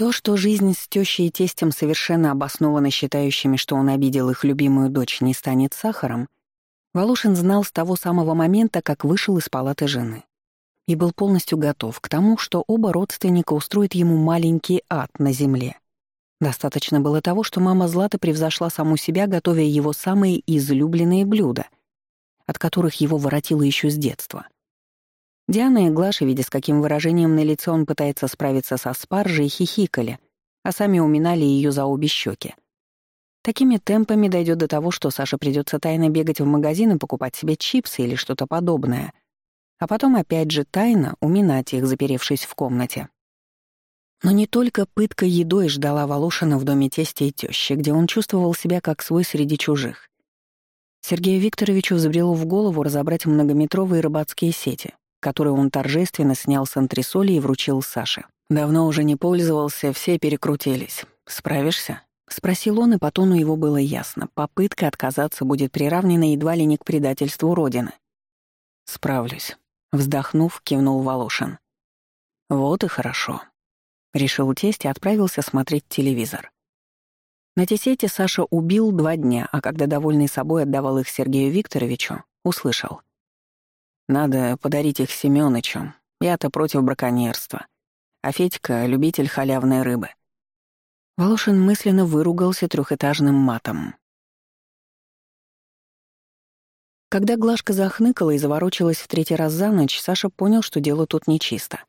То, что жизнь с тещей и тестем совершенно обоснована считающими, что он обидел их любимую дочь, не станет сахаром, Волошин знал с того самого момента, как вышел из палаты жены. И был полностью готов к тому, что оба родственника устроят ему маленький ад на земле. Достаточно было того, что мама Злата превзошла саму себя, готовя его самые излюбленные блюда, от которых его воротило еще с детства — Диана и Глаша, видя, с каким выражением на лице он пытается справиться со спаржей, хихикали, а сами уминали ее за обе щеки. Такими темпами дойдет до того, что Саше придется тайно бегать в магазин и покупать себе чипсы или что-то подобное, а потом опять же тайно уминать их, заперевшись в комнате. Но не только пытка едой ждала Волошина в доме тестя и тещи, где он чувствовал себя как свой среди чужих. Сергею Викторовичу взбрело в голову разобрать многометровые рыбацкие сети, который он торжественно снял с антресоли и вручил Саше. «Давно уже не пользовался, все перекрутились. Справишься?» — спросил он, и по тону его было ясно. Попытка отказаться будет приравнена едва ли не к предательству Родины. «Справлюсь», — вздохнув, кивнул Волошин. «Вот и хорошо», — решил тесть и отправился смотреть телевизор. На Тесете Саша убил два дня, а когда довольный собой отдавал их Сергею Викторовичу, услышал — надо подарить их Семёнычу. Я-то против браконьерства. А Федька — любитель халявной рыбы. Волошин мысленно выругался трехэтажным матом. Когда Глашка захныкала и заворочилась в третий раз за ночь, Саша понял, что дело тут нечисто.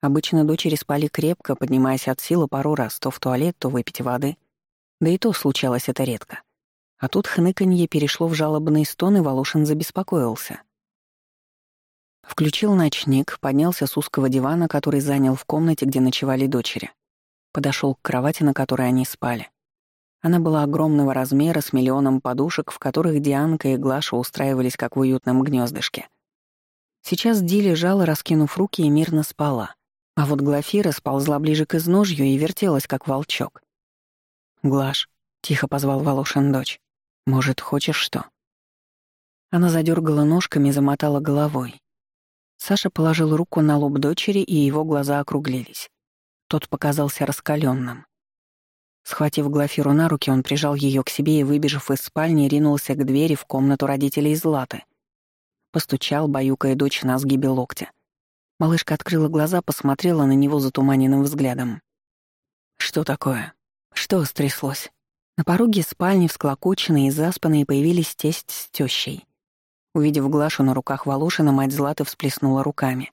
Обычно дочери спали крепко, поднимаясь от силы пару раз, то в туалет, то выпить воды. Да и то случалось это редко. А тут хныканье перешло в жалобный стон, и Волошин забеспокоился. Включил ночник, поднялся с узкого дивана, который занял в комнате, где ночевали дочери. Подошел к кровати, на которой они спали. Она была огромного размера, с миллионом подушек, в которых Дианка и Глаша устраивались как в уютном гнездышке. Сейчас Ди лежала, раскинув руки, и мирно спала. А вот Глафира сползла ближе к изножью и вертелась, как волчок. «Глаш», — тихо позвал Волошин дочь, — «может, хочешь что?» Она задергала ножками и замотала головой. Саша положил руку на лоб дочери, и его глаза округлились. Тот показался раскаленным. Схватив Глафиру на руки, он прижал ее к себе и, выбежав из спальни, ринулся к двери в комнату родителей Златы. Постучал, баюкая дочь на сгибе локтя. Малышка открыла глаза, посмотрела на него затуманенным взглядом. «Что такое? Что стряслось?» На пороге спальни, всклокоченные и заспанные, появились тесть с тещей. Увидев Глашу на руках Волошина, мать Златы всплеснула руками.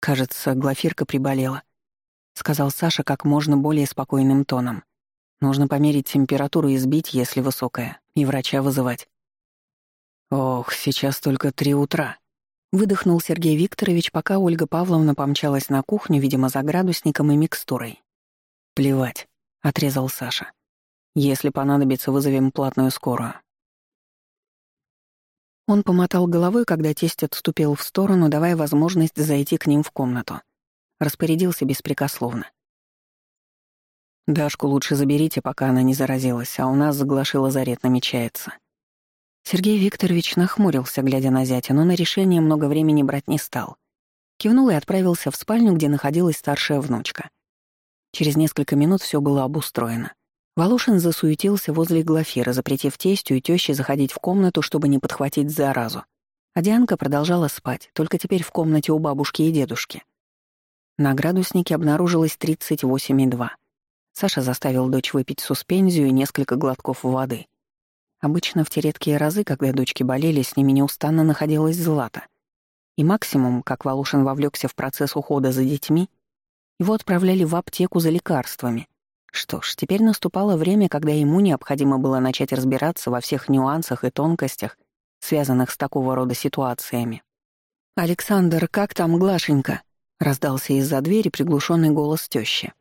«Кажется, Глафирка приболела», — сказал Саша как можно более спокойным тоном. «Нужно померить температуру и сбить, если высокая, и врача вызывать». «Ох, сейчас только три утра», — выдохнул Сергей Викторович, пока Ольга Павловна помчалась на кухню, видимо, за градусником и микстурой. «Плевать», — отрезал Саша. «Если понадобится, вызовем платную скорую». Он помотал головой, когда тесть отступил в сторону, давая возможность зайти к ним в комнату. Распорядился беспрекословно. «Дашку лучше заберите, пока она не заразилась, а у нас заглаши лазарет намечается». Сергей Викторович нахмурился, глядя на зятя, но на решение много времени брать не стал. Кивнул и отправился в спальню, где находилась старшая внучка. Через несколько минут все было обустроено. Волошин засуетился возле Глафира, запретив тестю и тёще заходить в комнату, чтобы не подхватить заразу. А Дианка продолжала спать, только теперь в комнате у бабушки и дедушки. На градуснике обнаружилось 38,2. Саша заставил дочь выпить суспензию и несколько глотков воды. Обычно в те редкие разы, когда дочки болели, с ними неустанно находилась Злата. И максимум, как Волошин вовлёкся в процесс ухода за детьми, его отправляли в аптеку за лекарствами, что ж, теперь наступало время, когда ему необходимо было начать разбираться во всех нюансах и тонкостях, связанных с такого рода ситуациями. «Александр, как там Глашенька?» — раздался из-за двери приглушенный голос тещи.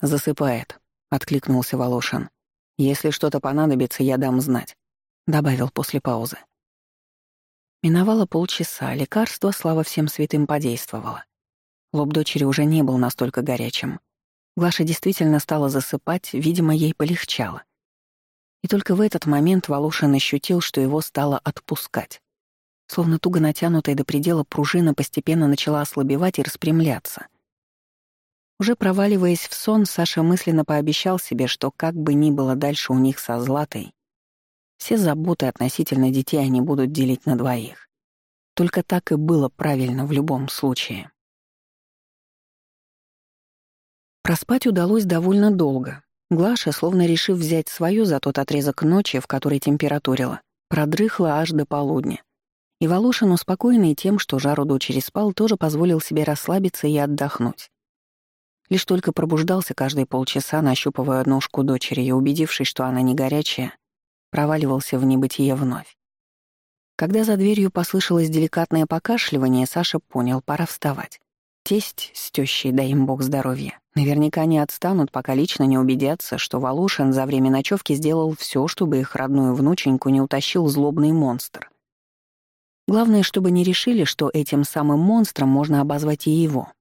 «Засыпает», — откликнулся Волошин. «Если что-то понадобится, я дам знать», — добавил после паузы. Миновало полчаса, лекарство, слава всем святым, подействовало. Лоб дочери уже не был настолько горячим. Глаша действительно стала засыпать, видимо, ей полегчало. И только в этот момент Волошин ощутил, что его стало отпускать. Словно туго натянутая до предела пружина постепенно начала ослабевать и распрямляться. Уже проваливаясь в сон, Саша мысленно пообещал себе, что как бы ни было дальше у них со Златой, все заботы относительно детей они будут делить на двоих. Только так и было правильно в любом случае. Проспать удалось довольно долго. Глаша, словно решив взять свое за тот отрезок ночи, в которой температурила, продрыхла аж до полудня. И Волошин, успокоенный тем, что жару дочери спал, тоже позволил себе расслабиться и отдохнуть. Лишь только пробуждался каждые полчаса, нащупывая ножку дочери и убедившись, что она не горячая, проваливался в небытие вновь. Когда за дверью послышалось деликатное покашливание, Саша понял, пора вставать. Тесть с тещей, дай им бог здоровья, наверняка не отстанут, пока лично не убедятся, что Волошин за время ночевки сделал все, чтобы их родную внученьку не утащил злобный монстр. Главное, чтобы не решили, что этим самым монстром можно обозвать и его.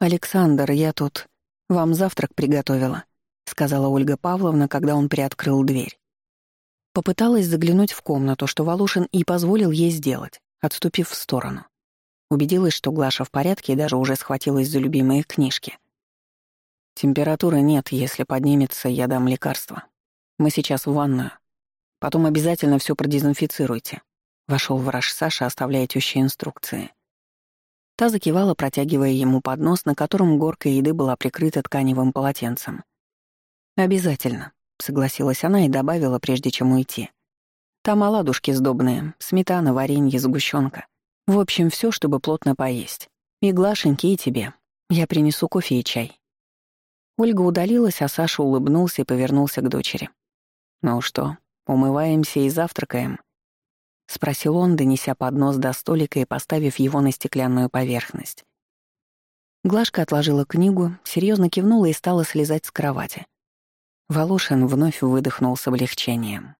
«Александр, я тут вам завтрак приготовила», — сказала Ольга Павловна, когда он приоткрыл дверь. Попыталась заглянуть в комнату, что Волошин и позволил ей сделать, отступив в сторону. Убедилась, что Глаша в порядке и даже уже схватилась за любимые книжки. «Температуры нет, если поднимется, я дам лекарство. Мы сейчас в ванную. Потом обязательно все продезинфицируйте». Вошел враж Саша, оставляя тещи инструкции. Та закивала, протягивая ему поднос, на котором горка еды была прикрыта тканевым полотенцем. «Обязательно», — согласилась она и добавила, прежде чем уйти. «Там оладушки сдобные, сметана, варенье, сгущенка. В общем, все, чтобы плотно поесть. И Глашеньке, и тебе. Я принесу кофе и чай». Ольга удалилась, а Саша улыбнулся и повернулся к дочери. «Ну что, умываемся и завтракаем?» — спросил он, донеся поднос до столика и поставив его на стеклянную поверхность. Глашка отложила книгу, серьезно кивнула и стала слезать с кровати. Волошин вновь выдохнул с облегчением.